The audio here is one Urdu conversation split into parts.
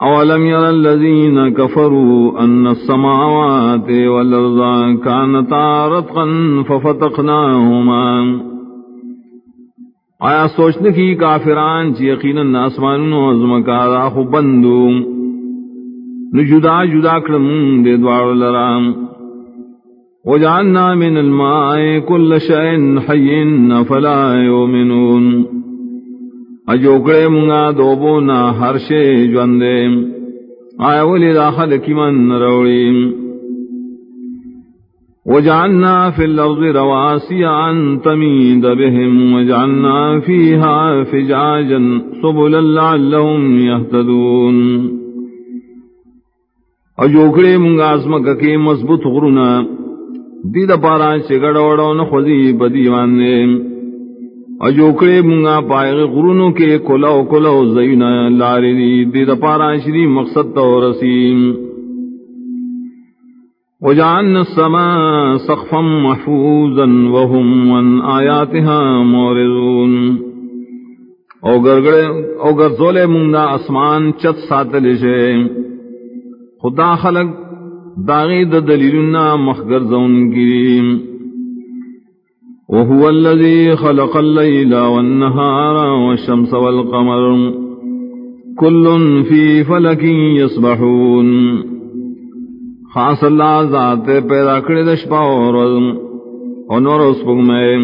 اولم ير الذين كفروا ان السماوات والارض كانتا رتقا ففتقناهما آیا سوچنے کی کافران چی یقینا آسمان و ازمکارا خو بندو۔ نجدا جدا کرم دے دوار لرام وجعلنا من الماء كل شيء حي فلا يؤمنون اجوکڑے منگا دو دوبونا ہر شے جوندے آیا ولی داخل کی من روڑی وجعلنا في الأرض رواسي أن تميد بهم وجعلنا فيها فجاجا سبلا لعلهم يهتدون اجوکڑے منگا اسمک کے مضبوط غرنا دید پارا چگڑ وڑو نخوزی بدیوانے اجوکڑے منگا پائے غرونوں کے کلو کلو زینا لاری دید پارا شری مقصد تو رسیم۔ وجعلنا السماء سقفا محفوظا وهم عن آياتها مورزون او گرگڑے، او گرزولے منگا اسمان چت ساتل شے۔ خدا خلق داغی دا دلیلنا مخگر زون گریم وهو الذي خلق الليل والنهار والشمس والقمر. كل في فلك يصبحون. خاص اللہ ذات پیدا کرے دشپا اور انور اس پگ میں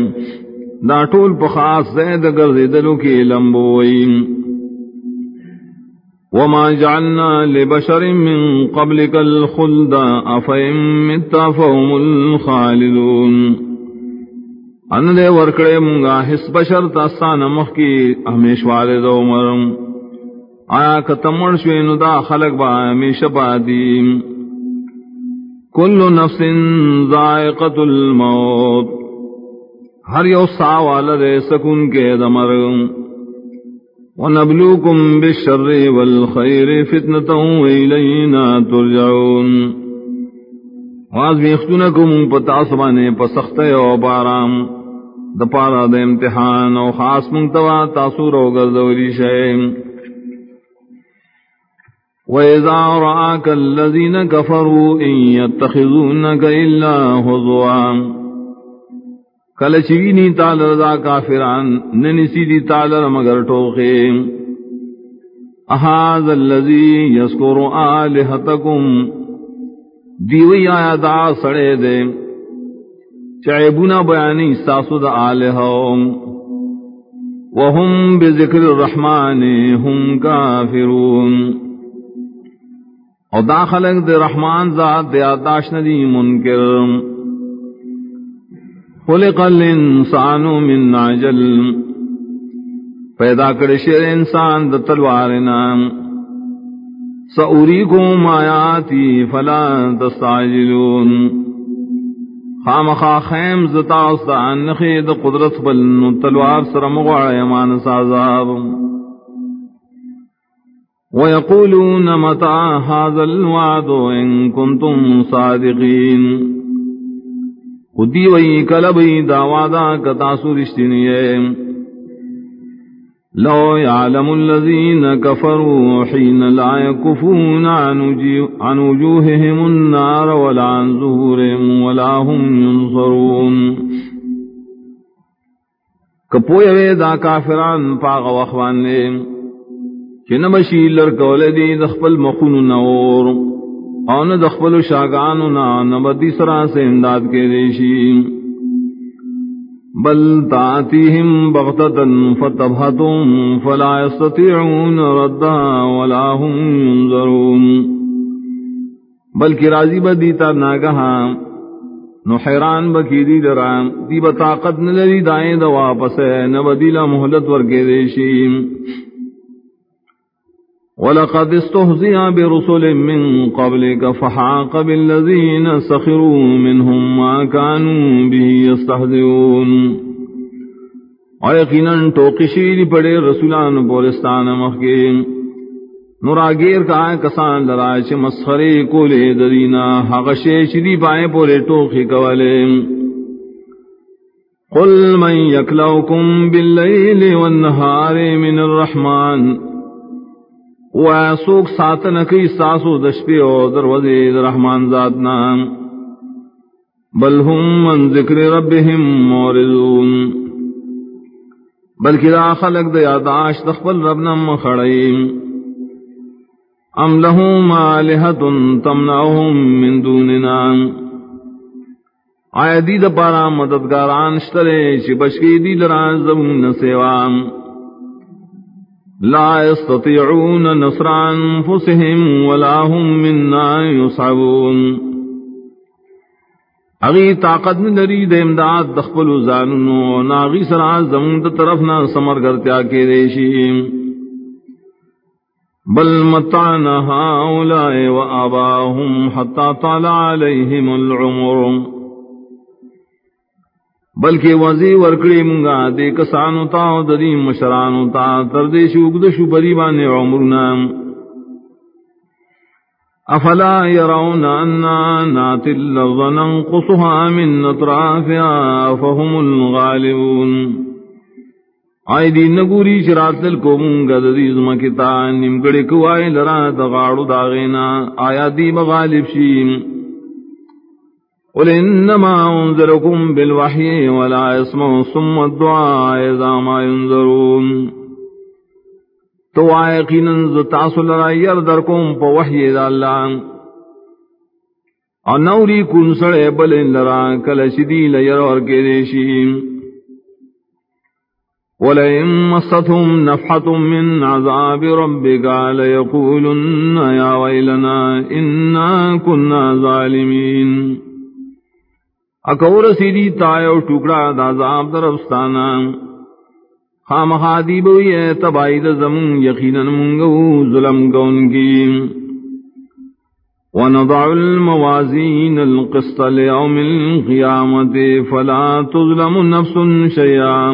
دا ٹول پا خاص زید گرزی دلو کی لمبوئی. وما جعلنا لبشر من قبلك الخلد افئم متفهم الخالدون. ان دے ورکڑے منگا حس بشر تستان مخ کی ہمیش والے دو مرم۔ آیا کتمڑ شوین دا خلق با ہمیش بادی کل نفس ذائقت الموت۔ ہر یو سا والد سکن کے دمر ونبلوکم بالشر والخیر فتنتا ویلینا ترجعون۔ واز بیختونکم پتاسبانے پسختے و بارام۔ دپارا د امتحان او خاص منتوا تاثر او گردوری شیم وَإِذَا رَآكَ الَّذِينَ كَفَرُوا إِن يَتَّخِذُونَكَ إِلَّا هُزُوًا. کل چوینی تالر دا کافران ننسی دی تالر مگر ٹوخے احاذ اللذی یسکر آلہتکم دیوی آیا دا سڑے دے. چعبنا بیانی ساسو دا آلہم وهم بذکر الرحمن هم کافرون. او دا خلق دے رحمان ذات، دے آتاش ندی منکر. خلق الانسان من عجل. پیدا کرشر انسان دا تلوارنا سأوریکم آیاتی فلا تستعجلون. خامخا خیم زتا استان نخید قدرت بل تلوار سر مغوار یمان سازاب. ويقولون متى هذا الوعد إن كنتم صادقين خودی وی کلبی داوادا کتاسو رشتنیے لو يعلم الذين كفروا حين لا يكفون عن وجوههم النار ولا عن ظهورهم. ولا هم ينصرون کپوی دا کافران پاغ وخوان لے چن بشی لرکول دی دخپل مخون نور اون دخپل شاگانو نا نبدی سرا سے امداد کے دیشیم بل تاتيهم بغتة فتبهتهم فلا يستطيعون ردها ولا هم ينظرون بلکہ راضی بدیتا ناگہا نو حیران بکی دی درام دی بطاقت نلری دائیں دا واپس ہے. نبدیلا محلت ورگے دیشیم ولقد استهزئ برسل من قبلك فحاق بالذين سخروا منهم ما كانوا به يستهزئون. اور یقیناً ٹوکشی پڑے رسولان پورستان مخیم نراگیر کا کسان لرائش مسخرے کو لے درینا حقشے شری پائے پورے ٹوکی کولے۔ قل من يكلوكم بالليل والنهار من الرحمن۔ و سوک ساتن کی ساسو دشپی او دروازے رحمان ذات نام بل هم من ذکر ربهم مورزون بلکہ دا خلق دا یاداش دخبل ربنا مخڑیم ام لهم آلہت تمنعهم من دوننا؟ آیا دی دا پارا مددگاران شترے چی بشکی دی لران زمون سیوام لا يستطيعون نصر انفسهم ولا هم منا يصعبون. اغي طاقت میں نری دے امداد دخل زانو ناغي سرا زمون تے طرف سمر کرتیا کے دیشی بل متعنا هؤلاء وآباهم حتى طال عليهم العمر. بلکہ وزی ورکڑی منگا دے کسانو تا ددی مشرانو تا تردے شوک دشو بری بانے عمرنا افلا يرون أنا ناتي اللغة ننقصها من أطرافها فهم الغالبون. آئی دی نگوری چرات للکو منگا ددی زمکتا نمگڑی کوائی لرا دغاڑو داغینا آیا دی بغالب شیم قل انما انذركم بالوحي ولا يسمع ثم الدعاء اذا ما ينذرون تو یقینا تاسل را ير دركم په وحي ذا الله او نوري كن سړې بل لرا کله شدي لير اور کې ديشي ولئن مستهم نفحة من عذاب ربك ليقولن يا ويلنا إنا كنا ظالمين. اکور سیدی تایو ٹکڑا دازاب درفستانا خام خادی بوئی تبائی دا زمون یقینا منگو ظلم گون کی. ونضع الموازین القسط لیوم القیامت فلا تظلم نفس شیئا.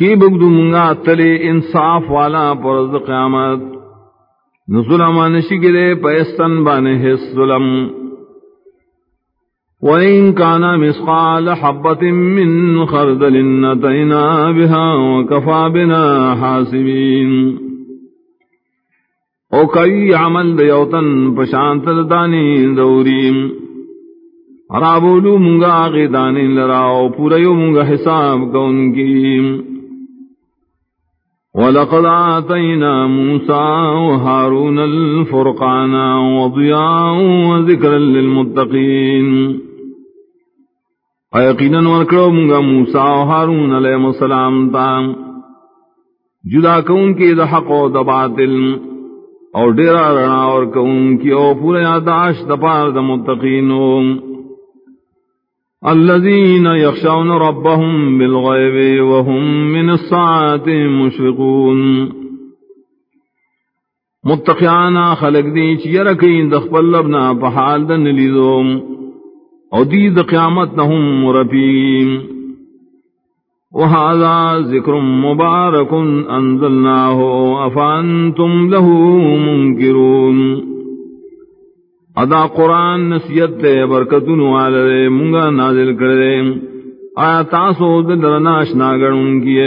کی بگدو منگا تلے انصاف والا پرز قیامت؟ نظلم نشگرے پیستن بانے حس ظلم. وَإِن كَانَ مِثْقَالَ حَبَّةٍ مِّنْ خَرْدَلٍ أَتَيْنَا بِهَا وَكَفَى بِنَا حَاسِبِينَ او کئی عمل دیوتن پشانت دانی دوریم. رابولو منگا آغی دانی لراؤ، پوریو منگا حساب کون وَلَقَدْ آتَيْنَا مُوسَى وَهَارُونَ الْفُرْقَانَ وَضِيَاءً وَذِكْرًا لِلْمُتَّقِينَ. یقیناً ورکڑو منگا موسیٰ و حارون علیہ السلام تا جدا کون کی دا حق و دا باطل اور ڈیرا رنا اور کون کی او پورے یاداش دا پار دا متقینو الذين يخشون ربهم بالغيب وهم من الساعة مشفقون. متقیانا خلق دی چیرکین دخبل لبنا پحال دن لیدوم او دید قیامت نہم مرفیم وهذا ذکر مبارک انزلناه، افانتم له منکرون. ادا قرآن نصیحت دے برکتن والے منگا نازل کرے آیا تاسو دل رناش ناگڑ ان کی